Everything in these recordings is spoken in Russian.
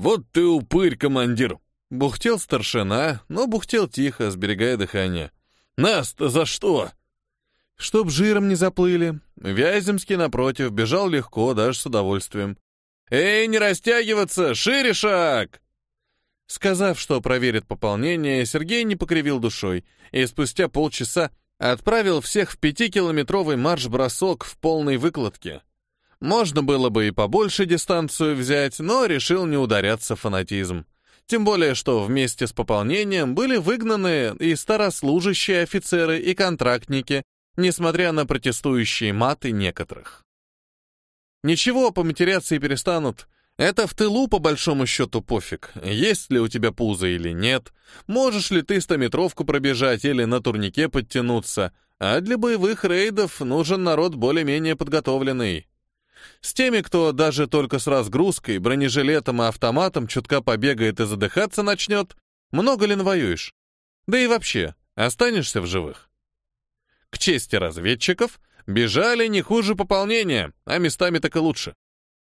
Вот ты упырь, командир!» Бухтел старшина, но бухтел тихо, сберегая дыхание. «Нас-то за что?» Чтоб жиром не заплыли. Вяземский, напротив, бежал легко, даже с удовольствием. «Эй, не растягиваться! Шире шаг!» Сказав, что проверит пополнение, Сергей не покривил душой и спустя полчаса отправил всех в пятикилометровый марш-бросок в полной выкладке. Можно было бы и побольше дистанцию взять, но решил не ударяться фанатизм. Тем более, что вместе с пополнением были выгнаны и старослужащие офицеры, и контрактники, несмотря на протестующие маты некоторых. Ничего, поматеряться и перестанут. Это в тылу, по большому счету, пофиг, есть ли у тебя пузо или нет, можешь ли ты стометровку пробежать или на турнике подтянуться, а для боевых рейдов нужен народ более-менее подготовленный. С теми, кто даже только с разгрузкой, бронежилетом и автоматом чутка побегает и задыхаться начнет, много ли навоюешь? Да и вообще, останешься в живых? К чести разведчиков, бежали не хуже пополнения, а местами так и лучше.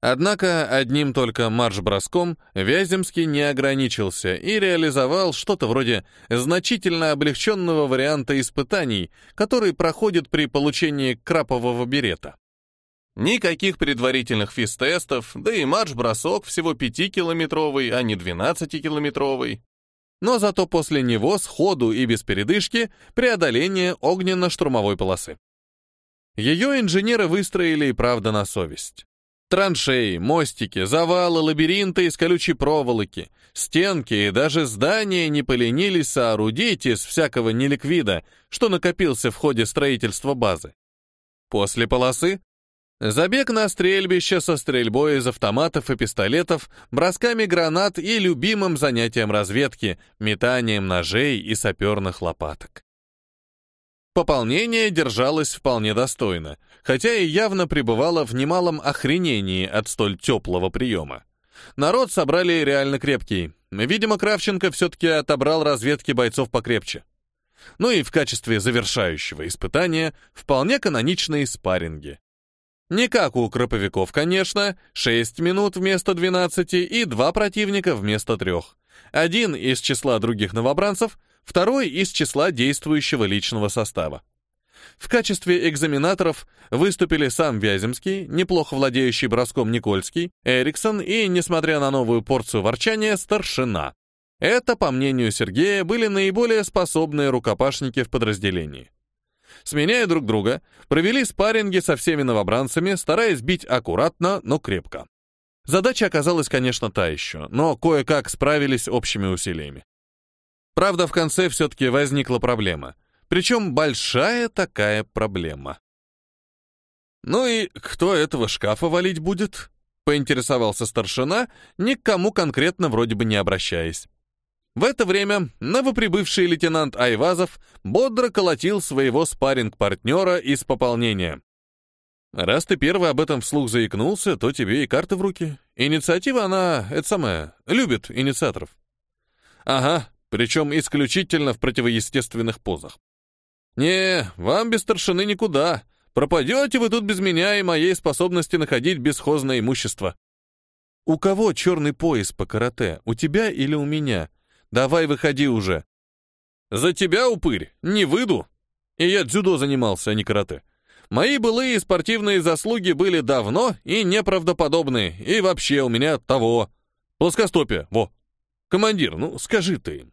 Однако одним только марш-броском Вяземский не ограничился и реализовал что-то вроде значительно облегченного варианта испытаний, который проходит при получении крапового берета. Никаких предварительных физ-тестов, да и марш-бросок всего 5-километровый, а не 12-километровый но зато после него сходу и без передышки преодоление огненно-штурмовой полосы. Ее инженеры выстроили и правда на совесть. Траншеи, мостики, завалы, лабиринты из колючей проволоки, стенки и даже здания не поленились соорудить из всякого неликвида, что накопился в ходе строительства базы. После полосы Забег на стрельбище со стрельбой из автоматов и пистолетов, бросками гранат и любимым занятием разведки, метанием ножей и саперных лопаток. Пополнение держалось вполне достойно, хотя и явно пребывало в немалом охренении от столь теплого приема. Народ собрали реально крепкий. Видимо, Кравченко все-таки отобрал разведки бойцов покрепче. Ну и в качестве завершающего испытания вполне каноничные спарринги. Не как у кроповиков, конечно, 6 минут вместо 12 и два противника вместо трех. Один из числа других новобранцев, второй из числа действующего личного состава. В качестве экзаменаторов выступили сам Вяземский, неплохо владеющий броском Никольский, Эриксон и, несмотря на новую порцию ворчания, старшина. Это, по мнению Сергея, были наиболее способные рукопашники в подразделении сменяя друг друга, провели спарринги со всеми новобранцами, стараясь бить аккуратно, но крепко. Задача оказалась, конечно, та еще, но кое-как справились общими усилиями. Правда, в конце все-таки возникла проблема. Причем большая такая проблема. «Ну и кто этого шкафа валить будет?» — поинтересовался старшина, ни к кому конкретно вроде бы не обращаясь. В это время новоприбывший лейтенант Айвазов бодро колотил своего спарринг-партнера из пополнения. Раз ты первый об этом вслух заикнулся, то тебе и карта в руки. Инициатива, она, это самое, любит инициаторов. Ага, причем исключительно в противоестественных позах. Не, вам без старшины никуда. Пропадете вы тут без меня и моей способности находить бесхозное имущество. У кого черный пояс по карате, у тебя или у меня? Давай выходи уже. За тебя, упырь, не выйду. И я дзюдо занимался, а не карате. Мои былые спортивные заслуги были давно и неправдоподобны, и вообще у меня того. Плоскостопие, во. Командир, ну скажи ты.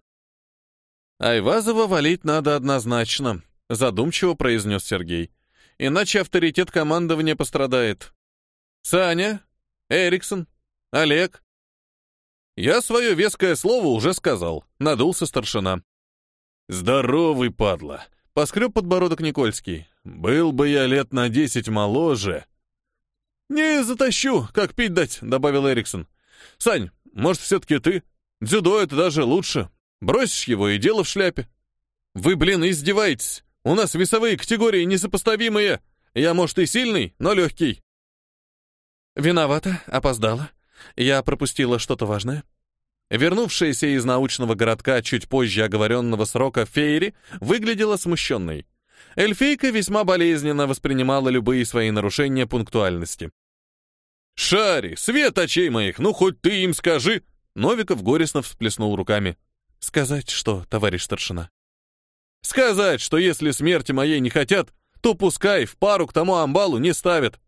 Айвазова валить надо однозначно, задумчиво произнес Сергей. Иначе авторитет командования пострадает. Саня, Эриксон, Олег, «Я свое веское слово уже сказал», — надулся старшина. «Здоровый, падла!» — поскреб подбородок Никольский. «Был бы я лет на десять моложе». «Не затащу, как пить дать», — добавил Эриксон. «Сань, может, все-таки ты? Дзюдо — это даже лучше. Бросишь его и дело в шляпе». «Вы, блин, издеваетесь. У нас весовые категории несопоставимые. Я, может, и сильный, но легкий». «Виновата, опоздала», я пропустила что-то важное. Вернувшаяся из научного городка чуть позже оговоренного срока Фейри выглядела смущенной. Эльфийка весьма болезненно воспринимала любые свои нарушения пунктуальности. «Шари, свет очей моих, ну хоть ты им скажи!» Новиков горестно всплеснул руками. «Сказать что, товарищ старшина?» «Сказать, что если смерти моей не хотят, то пускай в пару к тому амбалу не ставят».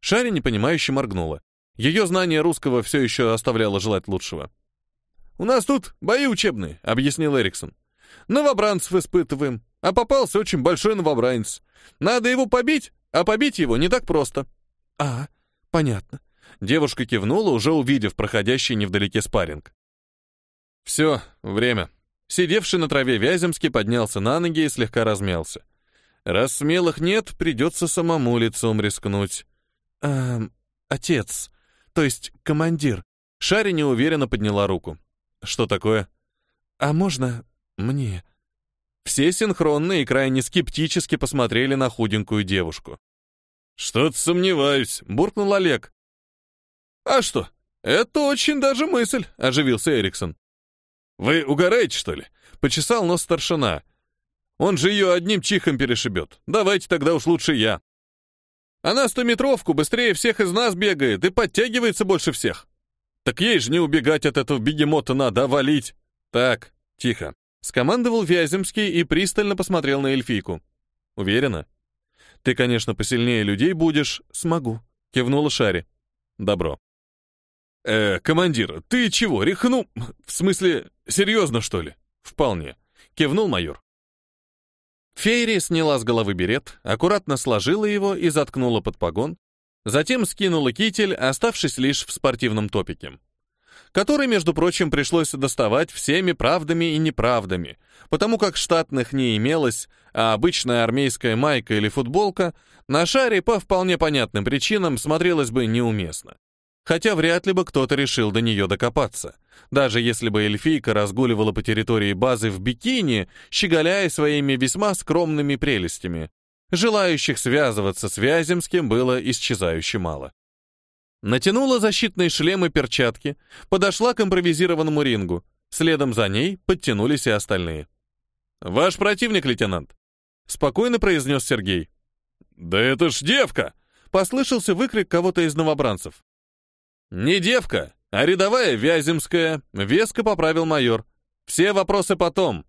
Шаря непонимающе моргнула. Ее знание русского все еще оставляло желать лучшего. «У нас тут бои учебные», — объяснил Эриксон. «Новобранцев испытываем, а попался очень большой новобранец. Надо его побить, а побить его не так просто». «А, понятно». Девушка кивнула, уже увидев проходящий невдалеке спарринг. «Все, время». Сидевший на траве Вяземский поднялся на ноги и слегка размялся. «Раз смелых нет, придется самому лицом рискнуть». «Эм, отец, то есть командир». Шаря неуверенно подняла руку. «Что такое?» «А можно мне?» Все синхронно и крайне скептически посмотрели на худенькую девушку. «Что-то сомневаюсь», — буркнул Олег. «А что? Это очень даже мысль», — оживился Эриксон. «Вы угораете, что ли?» — почесал нос старшина. «Он же ее одним чихом перешибет. Давайте тогда уж лучше я». Она стометровку быстрее всех из нас бегает и подтягивается больше всех. Так ей же не убегать от этого бегемота надо, валить. Так, тихо. Скомандовал Вяземский и пристально посмотрел на эльфийку. Уверена? Ты, конечно, посильнее людей будешь. Смогу. Кивнула Шари. Добро. Э, командир, ты чего, рехнул? В смысле, серьезно, что ли? Вполне. Кивнул майор. Фейри сняла с головы берет, аккуратно сложила его и заткнула под погон, затем скинула китель, оставшись лишь в спортивном топике который, между прочим, пришлось доставать всеми правдами и неправдами, потому как штатных не имелось, а обычная армейская майка или футболка на шаре по вполне понятным причинам смотрелась бы неуместно. Хотя вряд ли бы кто-то решил до нее докопаться, даже если бы эльфийка разгуливала по территории базы в бикини, щеголяя своими весьма скромными прелестями. Желающих связываться с Вяземским было исчезающе мало. Натянула защитные шлемы перчатки, подошла к импровизированному рингу. Следом за ней подтянулись и остальные. «Ваш противник, лейтенант», — спокойно произнес Сергей. «Да это ж девка!» — послышался выкрик кого-то из новобранцев. «Не девка, а рядовая Вяземская», — веско поправил майор. «Все вопросы потом».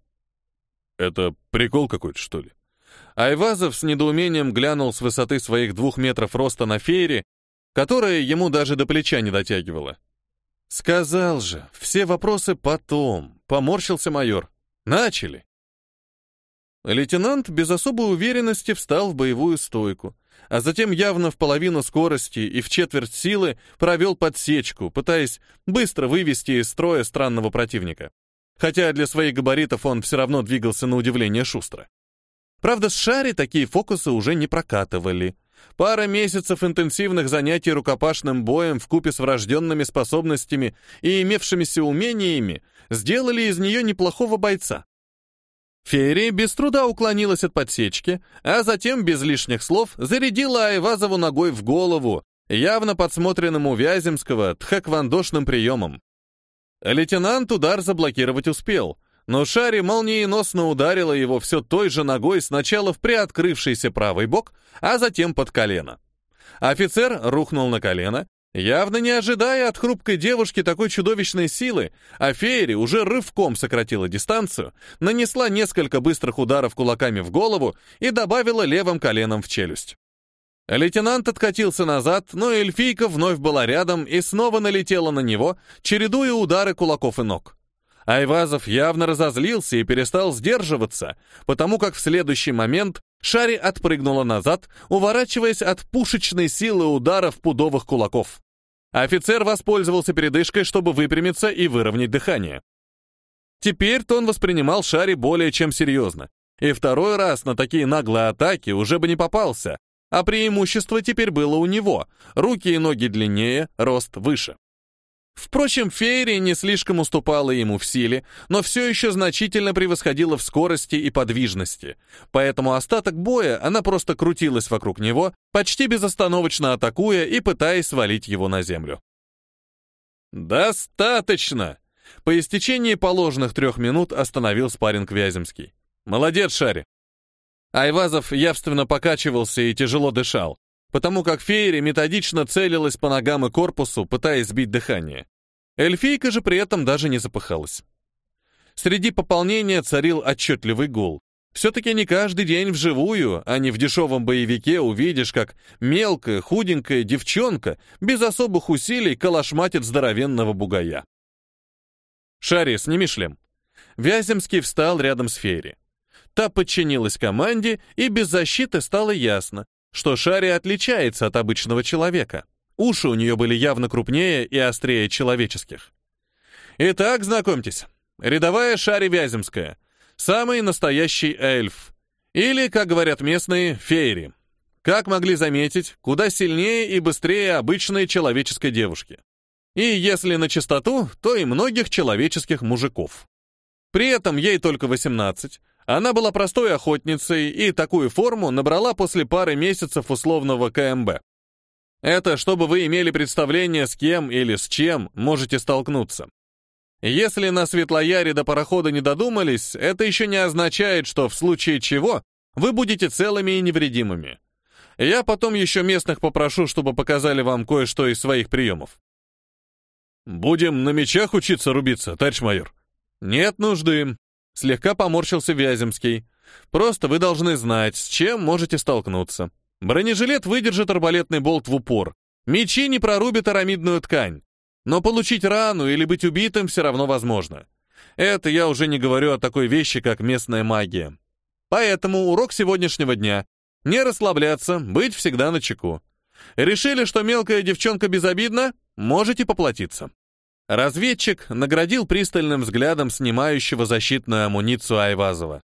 «Это прикол какой-то, что ли?» Айвазов с недоумением глянул с высоты своих двух метров роста на Фейри которая ему даже до плеча не дотягивала. «Сказал же, все вопросы потом», — поморщился майор. «Начали». Лейтенант без особой уверенности встал в боевую стойку, а затем явно в половину скорости и в четверть силы провел подсечку, пытаясь быстро вывести из строя странного противника. Хотя для своих габаритов он все равно двигался на удивление шустро. Правда, с Шари такие фокусы уже не прокатывали — Пара месяцев интенсивных занятий рукопашным боем в купе с врожденными способностями и имевшимися умениями сделали из нее неплохого бойца. Ферри без труда уклонилась от подсечки, а затем, без лишних слов, зарядила Айвазову ногой в голову, явно подсмотренному Вяземского тхэквондошным приемом. Лейтенант удар заблокировать успел, но Шари молниеносно ударила его все той же ногой сначала в приоткрывшийся правый бок, а затем под колено. Офицер рухнул на колено, явно не ожидая от хрупкой девушки такой чудовищной силы, а Фейри уже рывком сократила дистанцию, нанесла несколько быстрых ударов кулаками в голову и добавила левым коленом в челюсть. Лейтенант откатился назад, но эльфийка вновь была рядом и снова налетела на него, чередуя удары кулаков и ног. Айвазов явно разозлился и перестал сдерживаться, потому как в следующий момент Шари отпрыгнула назад, уворачиваясь от пушечной силы ударов пудовых кулаков. Офицер воспользовался передышкой, чтобы выпрямиться и выровнять дыхание. Теперь-то он воспринимал Шари более чем серьезно, и второй раз на такие наглые атаки уже бы не попался, а преимущество теперь было у него, руки и ноги длиннее, рост выше. Впрочем, Фейри не слишком уступала ему в силе, но все еще значительно превосходила в скорости и подвижности, поэтому остаток боя она просто крутилась вокруг него, почти безостановочно атакуя и пытаясь свалить его на землю. «Достаточно!» По истечении положенных трех минут остановил спарринг Вяземский. «Молодец, Шари!» Айвазов явственно покачивался и тяжело дышал потому как Фейри методично целилась по ногам и корпусу, пытаясь сбить дыхание. Эльфийка же при этом даже не запыхалась. Среди пополнения царил отчетливый гул. Все-таки не каждый день вживую, а не в дешевом боевике увидишь, как мелкая, худенькая девчонка без особых усилий калашматит здоровенного бугая. «Шари, сними шлем». Вяземский встал рядом с Фейри. Та подчинилась команде, и без защиты стало ясно, что Шари отличается от обычного человека. Уши у нее были явно крупнее и острее человеческих. Итак, знакомьтесь, рядовая Шари Вяземская, самый настоящий эльф. Или, как говорят местные, фейри. Как могли заметить, куда сильнее и быстрее обычной человеческой девушки. И если на чистоту, то и многих человеческих мужиков. При этом ей только 18, она была простой охотницей и такую форму набрала после пары месяцев условного КМБ. Это чтобы вы имели представление, с кем или с чем можете столкнуться. Если на Светлояре до парохода не додумались, это еще не означает, что в случае чего вы будете целыми и невредимыми. Я потом еще местных попрошу, чтобы показали вам кое-что из своих приемов. «Будем на мечах учиться рубиться, товарищ майор?» «Нет нужды. Слегка поморщился Вяземский. Просто вы должны знать, с чем можете столкнуться. Бронежилет выдержит арбалетный болт в упор. Мечи не прорубят арамидную ткань. Но получить рану или быть убитым все равно возможно. Это я уже не говорю о такой вещи, как местная магия. Поэтому урок сегодняшнего дня — не расслабляться, быть всегда на чеку. Решили, что мелкая девчонка безобидна? Можете поплатиться. Разведчик наградил пристальным взглядом снимающего защитную амуницию Айвазова.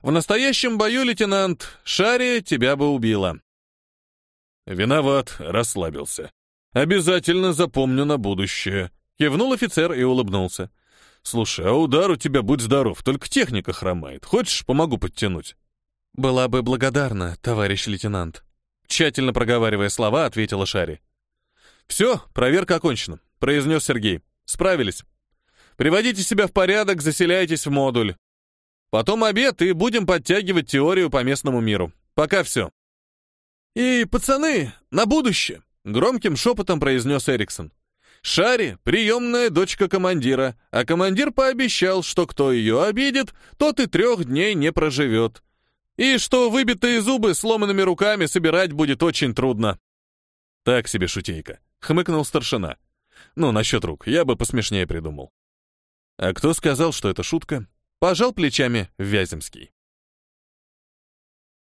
«В настоящем бою, лейтенант, Шари тебя бы убила». «Виноват, расслабился. Обязательно запомню на будущее», — кивнул офицер и улыбнулся. «Слушай, а удар у тебя, будь здоров, только техника хромает. Хочешь, помогу подтянуть?» «Была бы благодарна, товарищ лейтенант», — тщательно проговаривая слова, ответила Шари. «Все, проверка окончена», — произнес Сергей. «Справились. Приводите себя в порядок, заселяйтесь в модуль. Потом обед, и будем подтягивать теорию по местному миру. Пока все». «И, пацаны, на будущее!» — громким шепотом произнес Эриксон. «Шари — приемная дочка командира, а командир пообещал, что кто ее обидит, тот и трех дней не проживет. И что выбитые зубы сломанными руками собирать будет очень трудно». «Так себе шутейка», — хмыкнул старшина. Ну, насчет рук, я бы посмешнее придумал. А кто сказал, что это шутка? Пожал плечами Вяземский.